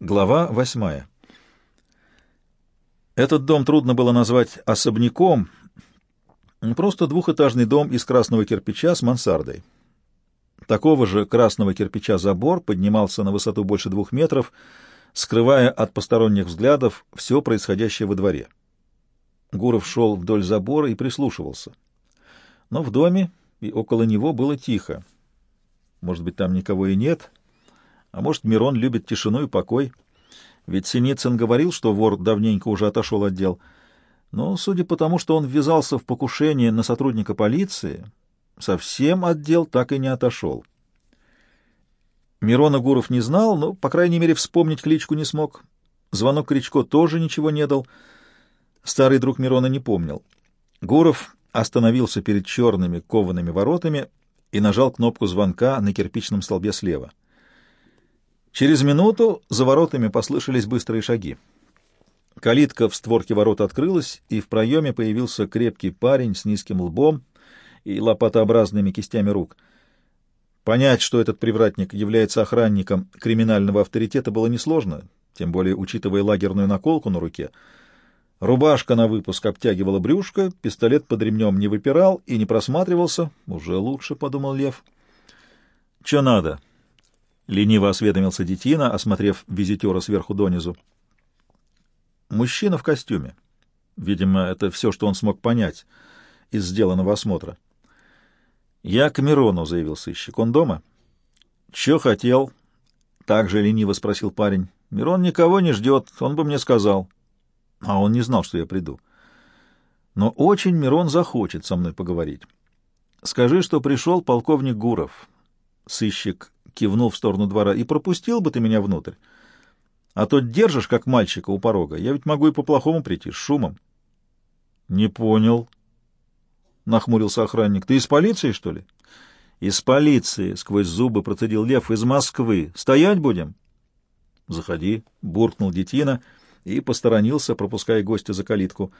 Глава восьмая. Этот дом трудно было назвать особняком, просто двухэтажный дом из красного кирпича с мансардой. Такого же красного кирпича забор поднимался на высоту больше двух метров, скрывая от посторонних взглядов все происходящее во дворе. Гуров шел вдоль забора и прислушивался. Но в доме и около него было тихо. Может быть, там никого и нет, а может, Мирон любит тишину и покой. Ведь Синицын говорил, что вор давненько уже отошел от дел. Но, судя по тому, что он ввязался в покушение на сотрудника полиции, совсем от дел так и не отошел. Мирона Гуров не знал, но, по крайней мере, вспомнить кличку не смог. Звонок Кричко тоже ничего не дал. Старый друг Мирона не помнил. Гуров остановился перед черными коваными воротами и нажал кнопку звонка на кирпичном столбе слева. Через минуту за воротами послышались быстрые шаги. Калитка в створке ворот открылась, и в проеме появился крепкий парень с низким лбом и лопатообразными кистями рук. Понять, что этот привратник является охранником криминального авторитета, было несложно, тем более учитывая лагерную наколку на руке. Рубашка на выпуск обтягивала брюшко, пистолет под ремнем не выпирал и не просматривался. «Уже лучше», — подумал Лев. «Че надо?» Лениво осведомился детина, осмотрев визитера сверху донизу. Мужчина в костюме. Видимо, это все, что он смог понять из сделанного осмотра. «Я к Мирону», — заявил сыщик. «Он дома?» «Че хотел?» — также лениво спросил парень. «Мирон никого не ждет, он бы мне сказал». А он не знал, что я приду. «Но очень Мирон захочет со мной поговорить. Скажи, что пришел полковник Гуров». Сыщик кивнул в сторону двора, и пропустил бы ты меня внутрь. А то держишь, как мальчика у порога. Я ведь могу и по-плохому прийти, с шумом. — Не понял, — нахмурился охранник. — Ты из полиции, что ли? — Из полиции, — сквозь зубы процедил Лев, — из Москвы. Стоять будем? — Заходи, — буркнул детина и посторонился, пропуская гостя за калитку.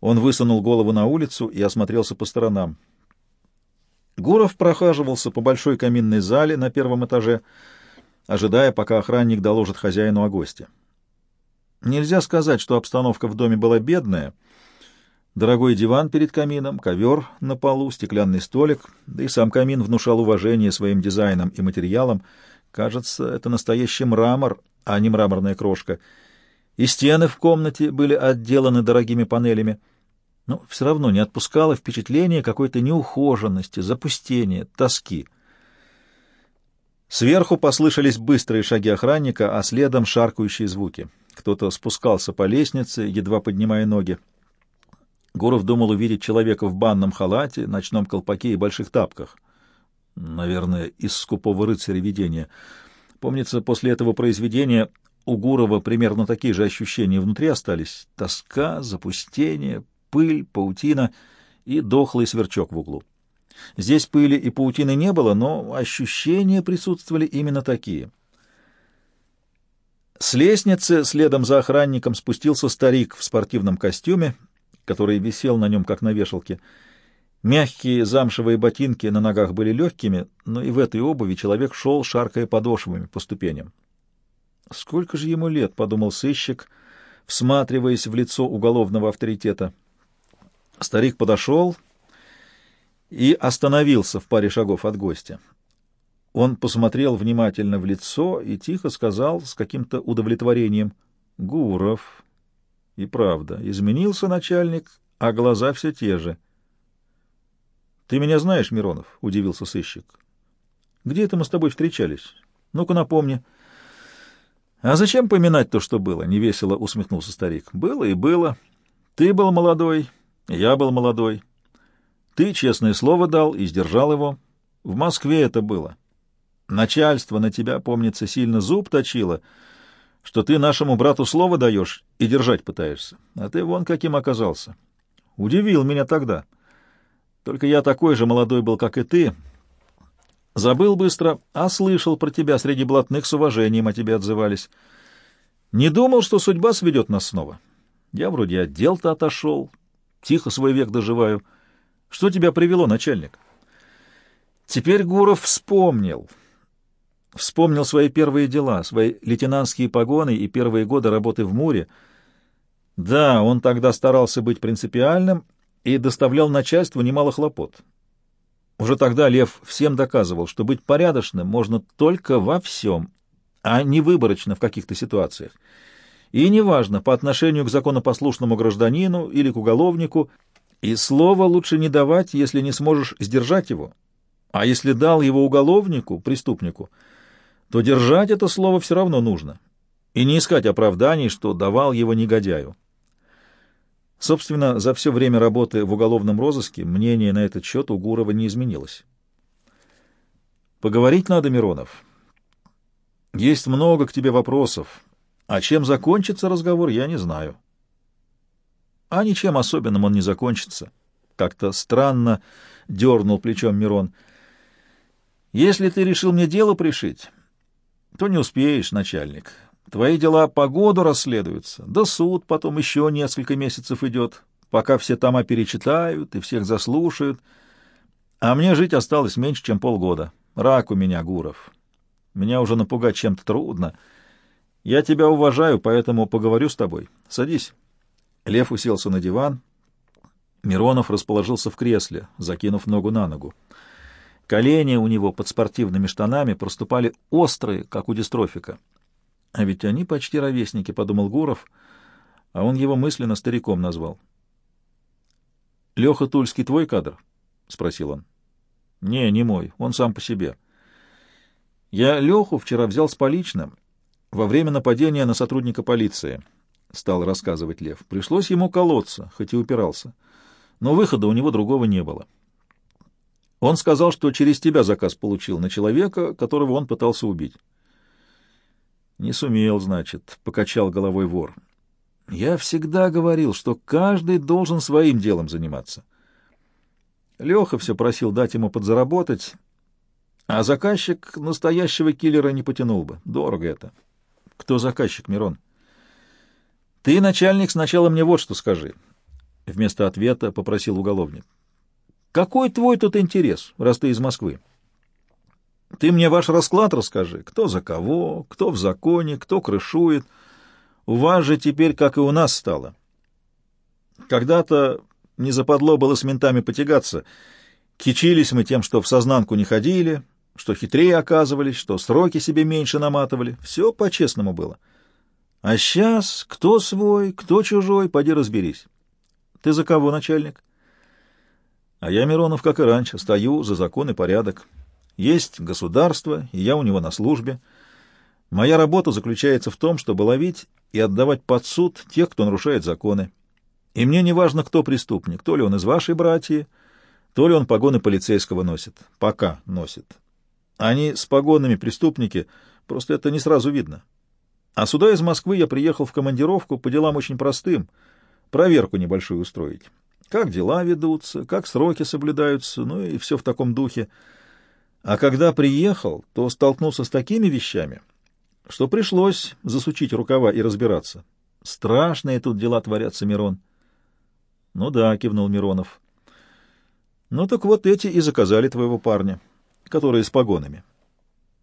Он высунул голову на улицу и осмотрелся по сторонам. Гуров прохаживался по большой каминной зале на первом этаже, ожидая, пока охранник доложит хозяину о госте. Нельзя сказать, что обстановка в доме была бедная. Дорогой диван перед камином, ковер на полу, стеклянный столик, да и сам камин внушал уважение своим дизайном и материалом. Кажется, это настоящий мрамор, а не мраморная крошка. И стены в комнате были отделаны дорогими панелями — но все равно не отпускало впечатление какой-то неухоженности, запустения, тоски. Сверху послышались быстрые шаги охранника, а следом шаркающие звуки. Кто-то спускался по лестнице, едва поднимая ноги. Гуров думал увидеть человека в банном халате, ночном колпаке и больших тапках. Наверное, из скупого рыцаря видения. Помнится, после этого произведения у Гурова примерно такие же ощущения внутри остались. Тоска, запустение, пыль, паутина и дохлый сверчок в углу. Здесь пыли и паутины не было, но ощущения присутствовали именно такие. С лестницы следом за охранником спустился старик в спортивном костюме, который висел на нем, как на вешалке. Мягкие замшевые ботинки на ногах были легкими, но и в этой обуви человек шел, шаркая подошвами по ступеням. «Сколько же ему лет?» — подумал сыщик, всматриваясь в лицо уголовного авторитета. Старик подошел и остановился в паре шагов от гостя. Он посмотрел внимательно в лицо и тихо сказал с каким-то удовлетворением «Гуров». И правда, изменился начальник, а глаза все те же. «Ты меня знаешь, Миронов?» — удивился сыщик. «Где это мы с тобой встречались? Ну-ка напомни». «А зачем поминать то, что было?» — невесело усмехнулся старик. «Было и было. Ты был молодой, я был молодой. Ты честное слово дал и сдержал его. В Москве это было. Начальство на тебя, помнится, сильно зуб точило, что ты нашему брату слово даешь и держать пытаешься. А ты вон каким оказался. Удивил меня тогда. Только я такой же молодой был, как и ты. Забыл быстро, а слышал про тебя среди блатных с уважением о тебе отзывались. Не думал, что судьба сведет нас снова. Я вроде от дел-то отошел, Тихо свой век доживаю. Что тебя привело, начальник? Теперь Гуров вспомнил. Вспомнил свои первые дела, свои лейтенантские погоны и первые годы работы в Муре. Да, он тогда старался быть принципиальным и доставлял начальству немало хлопот. Уже тогда Лев всем доказывал, что быть порядочным можно только во всем, а не выборочно в каких-то ситуациях. И неважно, по отношению к законопослушному гражданину или к уголовнику, и слова лучше не давать, если не сможешь сдержать его. А если дал его уголовнику, преступнику, то держать это слово все равно нужно, и не искать оправданий, что давал его негодяю. Собственно, за все время работы в уголовном розыске мнение на этот счет у Гурова не изменилось. «Поговорить надо, Миронов. Есть много к тебе вопросов, а чем закончится разговор, я не знаю». «А ничем особенным он не закончится», — как-то странно дернул плечом Мирон. «Если ты решил мне дело пришить, то не успеешь, начальник. Твои дела по году расследуются, да суд потом еще несколько месяцев идет, пока все тома перечитают и всех заслушают. А мне жить осталось меньше, чем полгода. Рак у меня, Гуров. Меня уже напугать чем-то трудно. Я тебя уважаю, поэтому поговорю с тобой. Садись. Лев уселся на диван. Миронов расположился в кресле, закинув ногу на ногу. Колени у него под спортивными штанами проступали острые, как у дистрофика. А ведь они почти ровесники, — подумал Гуров, а он его мысленно стариком назвал. — Леха Тульский твой кадр? — спросил он. — Не, не мой, он сам по себе. Я Леху вчера взял с поличным во время нападения на сотрудника полиции, — стал рассказывать Лев. Пришлось ему колоться, хоть и упирался, но выхода у него другого не было. Он сказал, что через тебя заказ получил на человека, которого он пытался убить. Не сумел, значит, — покачал головой вор. Я всегда говорил, что каждый должен своим делом заниматься. Леха все просил дать ему подзаработать, а заказчик настоящего киллера не потянул бы. Дорого это. Кто заказчик, Мирон? Ты, начальник, сначала мне вот что скажи. Вместо ответа попросил уголовник. Какой твой тут интерес, раз ты из Москвы? Ты мне ваш расклад расскажи, кто за кого, кто в законе, кто крышует. У вас же теперь, как и у нас, стало. Когда-то не западло было с ментами потягаться. Кичились мы тем, что в сознанку не ходили, что хитрее оказывались, что сроки себе меньше наматывали. Все по-честному было. А сейчас кто свой, кто чужой, поди разберись. Ты за кого, начальник? А я, Миронов, как и раньше, стою за закон и порядок. Есть государство, и я у него на службе. Моя работа заключается в том, чтобы ловить и отдавать под суд тех, кто нарушает законы. И мне не важно, кто преступник, то ли он из вашей братьи, то ли он погоны полицейского носит. Пока носит. Они с погонами преступники, просто это не сразу видно. А сюда из Москвы я приехал в командировку по делам очень простым, проверку небольшую устроить. Как дела ведутся, как сроки соблюдаются, ну и все в таком духе. А когда приехал, то столкнулся с такими вещами, что пришлось засучить рукава и разбираться. Страшные тут дела творятся, Мирон. — Ну да, — кивнул Миронов. — Ну так вот эти и заказали твоего парня, которые с погонами.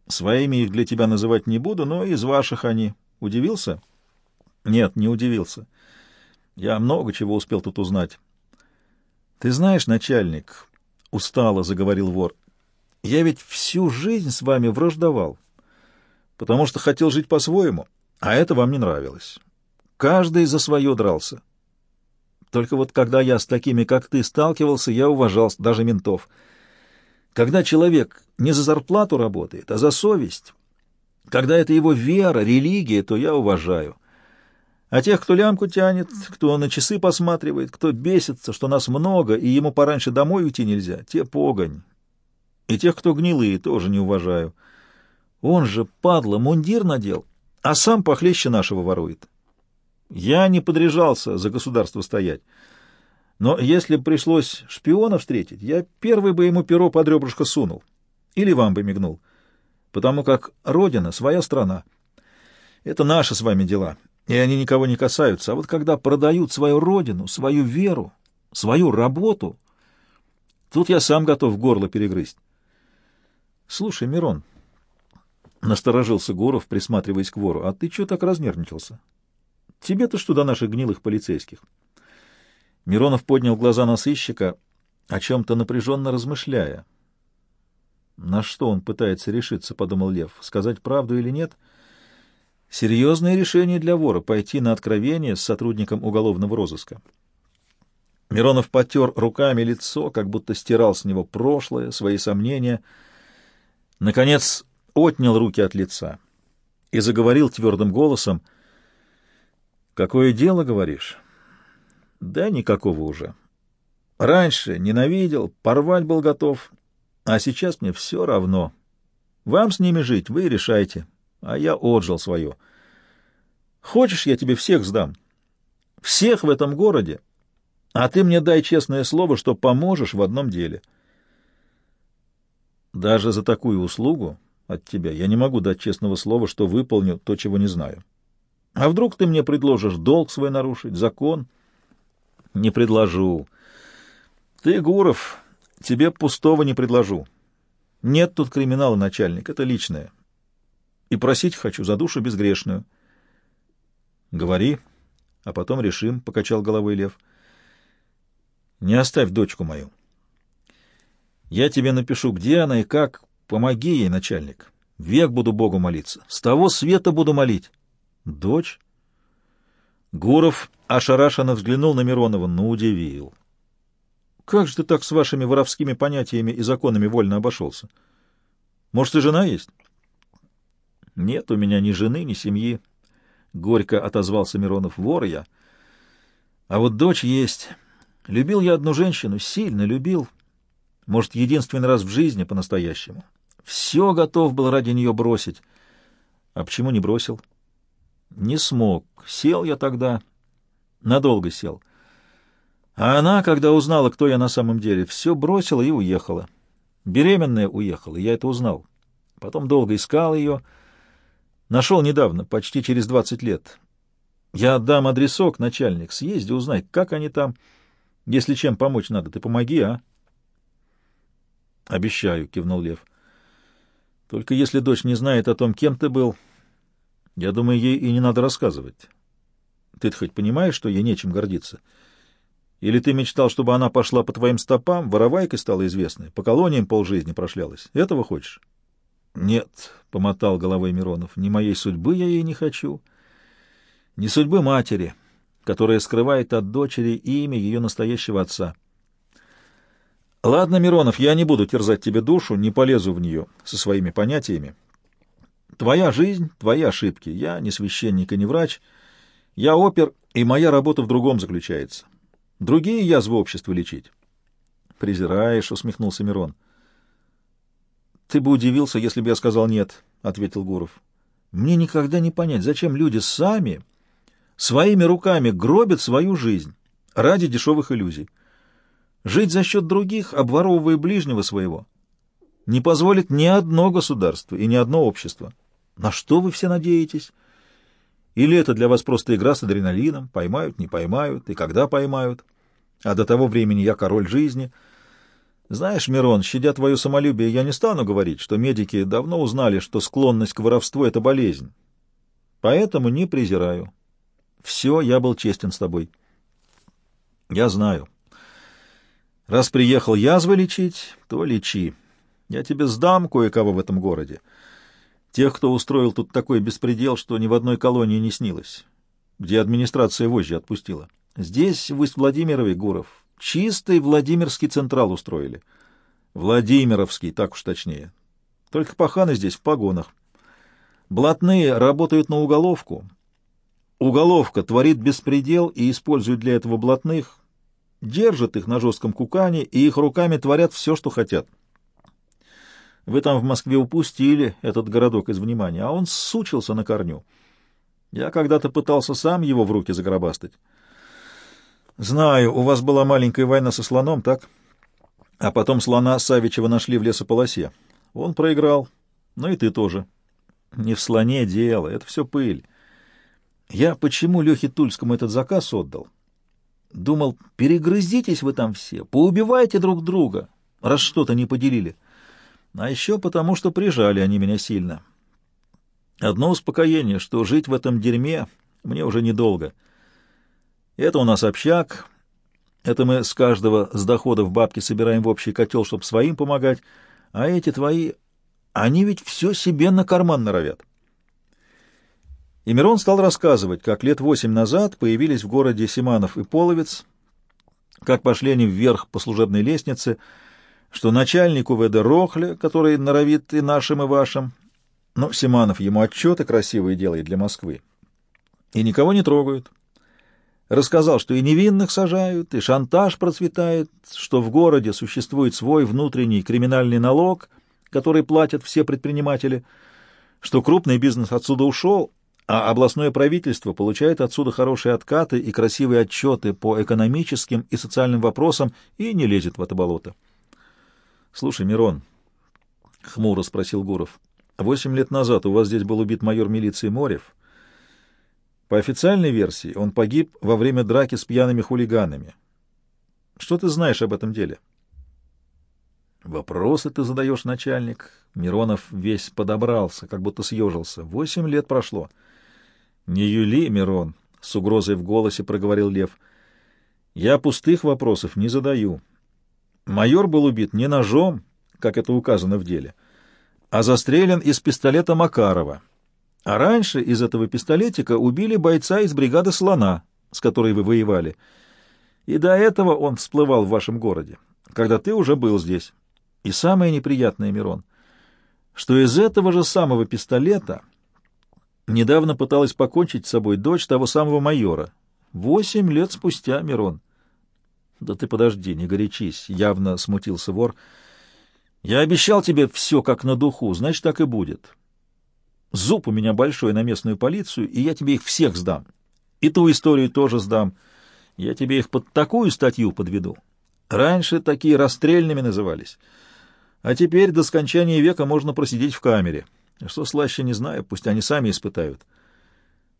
Своими их для тебя называть не буду, но из ваших они. Удивился? — Нет, не удивился. Я много чего успел тут узнать. — Ты знаешь, начальник, — устало заговорил вор, — я ведь всю жизнь с вами враждовал, потому что хотел жить по-своему, а это вам не нравилось. Каждый за свое дрался. Только вот когда я с такими, как ты, сталкивался, я уважал даже ментов. Когда человек не за зарплату работает, а за совесть, когда это его вера, религия, то я уважаю. А тех, кто лямку тянет, кто на часы посматривает, кто бесится, что нас много, и ему пораньше домой уйти нельзя, те погонь. И тех, кто гнилые, тоже не уважаю. Он же, падла, мундир надел, а сам похлеще нашего ворует. Я не подряжался за государство стоять. Но если пришлось шпиона встретить, я первый бы ему перо под ребрышко сунул. Или вам бы мигнул. Потому как Родина — своя страна. Это наши с вами дела, и они никого не касаются. А вот когда продают свою родину, свою веру, свою работу, тут я сам готов горло перегрызть. Слушай, Мирон, Насторожился Гуров, присматриваясь к вору. А ты чего так разнервничался? Тебе-то что до наших гнилых полицейских? Миронов поднял глаза на сыщика, о чем-то напряженно размышляя. На что он пытается решиться, подумал Лев, сказать правду или нет? Серьезное решение для вора — пойти на откровение с сотрудником уголовного розыска. Миронов потер руками лицо, как будто стирал с него прошлое, свои сомнения. Наконец отнял руки от лица и заговорил твердым голосом. «Какое дело, говоришь?» «Да никакого уже. Раньше ненавидел, порвать был готов, а сейчас мне все равно. Вам с ними жить, вы решайте, а я отжил свое. Хочешь, я тебе всех сдам? Всех в этом городе?» А ты мне дай честное слово, что поможешь в одном деле. Даже за такую услугу от тебя я не могу дать честного слова, что выполню то, чего не знаю. А вдруг ты мне предложишь долг свой нарушить, закон? Не предложу. Ты, Гуров, тебе пустого не предложу. Нет тут криминала, начальник, это личное. И просить хочу за душу безгрешную. Говори, а потом решим, — покачал головой Лев. — не оставь дочку мою. Я тебе напишу, где она и как. Помоги ей, начальник. Век буду Богу молиться. С того света буду молить. Дочь? Гуров ошарашенно взглянул на Миронова, но удивил. Как же ты так с вашими воровскими понятиями и законами вольно обошелся? Может, и жена есть? Нет у меня ни жены, ни семьи. Горько отозвался Миронов. Вор я. А вот дочь есть... Любил я одну женщину, сильно любил. Может, единственный раз в жизни по-настоящему. Все готов был ради нее бросить. А почему не бросил? Не смог. Сел я тогда. Надолго сел. А она, когда узнала, кто я на самом деле, все бросила и уехала. Беременная уехала, я это узнал. Потом долго искал ее. Нашел недавно, почти через двадцать лет. Я отдам адресок, начальник, съезди, узнай, как они там... Если чем помочь надо, ты помоги, а? — Обещаю, — кивнул Лев. — Только если дочь не знает о том, кем ты был, я думаю, ей и не надо рассказывать. Ты-то хоть понимаешь, что ей нечем гордиться? Или ты мечтал, чтобы она пошла по твоим стопам, воровайкой стала известной, по колониям полжизни прошлялась? Этого хочешь? — Нет, — помотал головой Миронов, — ни моей судьбы я ей не хочу, ни судьбы матери. — которая скрывает от дочери имя ее настоящего отца. Ладно, Миронов, я не буду терзать тебе душу, не полезу в нее со своими понятиями. Твоя жизнь, твои ошибки. Я не священник и не врач. Я опер, и моя работа в другом заключается. Другие язвы общества лечить. Презираешь, усмехнулся Мирон. Ты бы удивился, если бы я сказал нет, ответил Гуров. Мне никогда не понять, зачем люди сами своими руками гробит свою жизнь ради дешевых иллюзий. Жить за счет других, обворовывая ближнего своего, не позволит ни одно государство и ни одно общество. На что вы все надеетесь? Или это для вас просто игра с адреналином? Поймают, не поймают, и когда поймают? А до того времени я король жизни. Знаешь, Мирон, щадя твое самолюбие, я не стану говорить, что медики давно узнали, что склонность к воровству — это болезнь. Поэтому не презираю. Все, я был честен с тобой. Я знаю. Раз приехал язвы лечить, то лечи. Я тебе сдам кое-кого в этом городе. Тех, кто устроил тут такой беспредел, что ни в одной колонии не снилось, где администрация вожжи отпустила. Здесь, в Усть-Владимирове, Гуров, чистый Владимирский централ устроили. Владимировский, так уж точнее. Только паханы здесь в погонах. Блатные работают на уголовку, Уголовка творит беспредел и использует для этого блатных, держит их на жестком кукане и их руками творят все, что хотят. Вы там в Москве упустили этот городок из внимания, а он сучился на корню. Я когда-то пытался сам его в руки загробастать. Знаю, у вас была маленькая война со слоном, так? А потом слона Савичева нашли в лесополосе. Он проиграл, ну и ты тоже. Не в слоне дело, это все пыль. Я почему Лехе Тульскому этот заказ отдал? Думал, перегрызитесь вы там все, поубивайте друг друга, раз что-то не поделили. А еще потому, что прижали они меня сильно. Одно успокоение, что жить в этом дерьме мне уже недолго. Это у нас общак, это мы с каждого с доходов бабки собираем в общий котел, чтобы своим помогать, а эти твои, они ведь все себе на карман норовят. И Мирон стал рассказывать, как лет восемь назад появились в городе Симанов и Половец, как пошли они вверх по служебной лестнице, что начальник УВД Рохля, который норовит и нашим, и вашим, но Симанов ему отчеты красивые делает для Москвы, и никого не трогают. Рассказал, что и невинных сажают, и шантаж процветает, что в городе существует свой внутренний криминальный налог, который платят все предприниматели, что крупный бизнес отсюда ушел, а областное правительство получает отсюда хорошие откаты и красивые отчеты по экономическим и социальным вопросам и не лезет в это болото. — Слушай, Мирон, — хмуро спросил Гуров, — восемь лет назад у вас здесь был убит майор милиции Морев. По официальной версии он погиб во время драки с пьяными хулиганами. Что ты знаешь об этом деле? — Вопросы ты задаешь, начальник. Миронов весь подобрался, как будто съежился. Восемь лет прошло. — «Не юли, Мирон», — с угрозой в голосе проговорил Лев. «Я пустых вопросов не задаю. Майор был убит не ножом, как это указано в деле, а застрелен из пистолета Макарова. А раньше из этого пистолетика убили бойца из бригады «Слона», с которой вы воевали. И до этого он всплывал в вашем городе, когда ты уже был здесь. И самое неприятное, Мирон, что из этого же самого пистолета Недавно пыталась покончить с собой дочь того самого майора. Восемь лет спустя, Мирон. Да ты подожди, не горячись, явно смутился вор. Я обещал тебе все как на духу, значит, так и будет. Зуб у меня большой на местную полицию, и я тебе их всех сдам. И ту историю тоже сдам. Я тебе их под такую статью подведу. Раньше такие расстрельными назывались. А теперь до скончания века можно просидеть в камере. Что слаще, не знаю, пусть они сами испытают.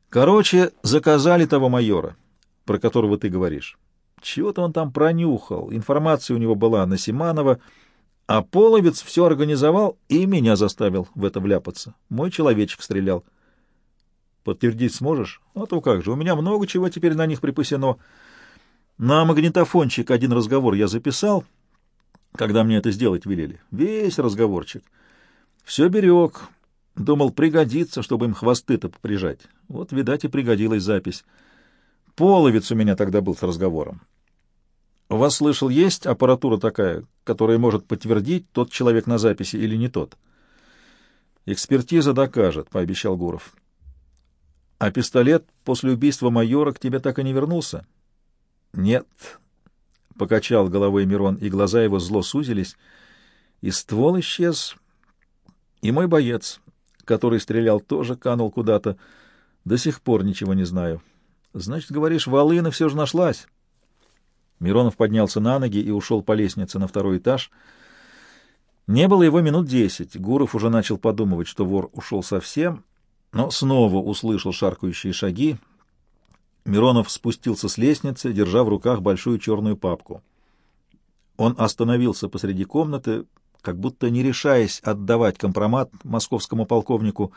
Короче, заказали того майора, про которого ты говоришь. Чего-то он там пронюхал, информация у него была на Симанова, а Половец все организовал и меня заставил в это вляпаться. Мой человечек стрелял. Подтвердить сможешь? А то как же, у меня много чего теперь на них припасено. На магнитофончик один разговор я записал, когда мне это сделать велели. Весь разговорчик. Все берег, Думал, пригодится, чтобы им хвосты-то поприжать. Вот, видать, и пригодилась запись. Половец у меня тогда был с разговором. Вас, слышал, есть аппаратура такая, которая может подтвердить, тот человек на записи или не тот? Экспертиза докажет, — пообещал Гуров. А пистолет после убийства майора к тебе так и не вернулся? Нет, — покачал головой Мирон, и глаза его зло сузились, и ствол исчез, и мой боец, который стрелял, тоже канул куда-то. До сих пор ничего не знаю. Значит, говоришь, волына все же нашлась. Миронов поднялся на ноги и ушел по лестнице на второй этаж. Не было его минут десять. Гуров уже начал подумывать, что вор ушел совсем, но снова услышал шаркающие шаги. Миронов спустился с лестницы, держа в руках большую черную папку. Он остановился посреди комнаты, как будто не решаясь отдавать компромат московскому полковнику.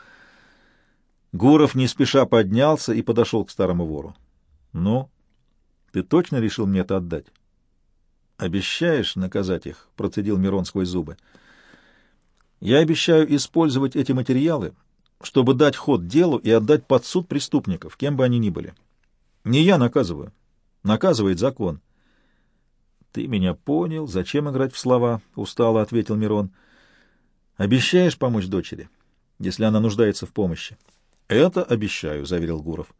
Гуров не спеша поднялся и подошел к старому вору. — Ну, ты точно решил мне это отдать? — Обещаешь наказать их? — процедил Мирон сквозь зубы. — Я обещаю использовать эти материалы, чтобы дать ход делу и отдать под суд преступников, кем бы они ни были. Не я наказываю. Наказывает закон. — «Ты меня понял. Зачем играть в слова?» — устало ответил Мирон. «Обещаешь помочь дочери, если она нуждается в помощи?» «Это обещаю», — заверил Гуров.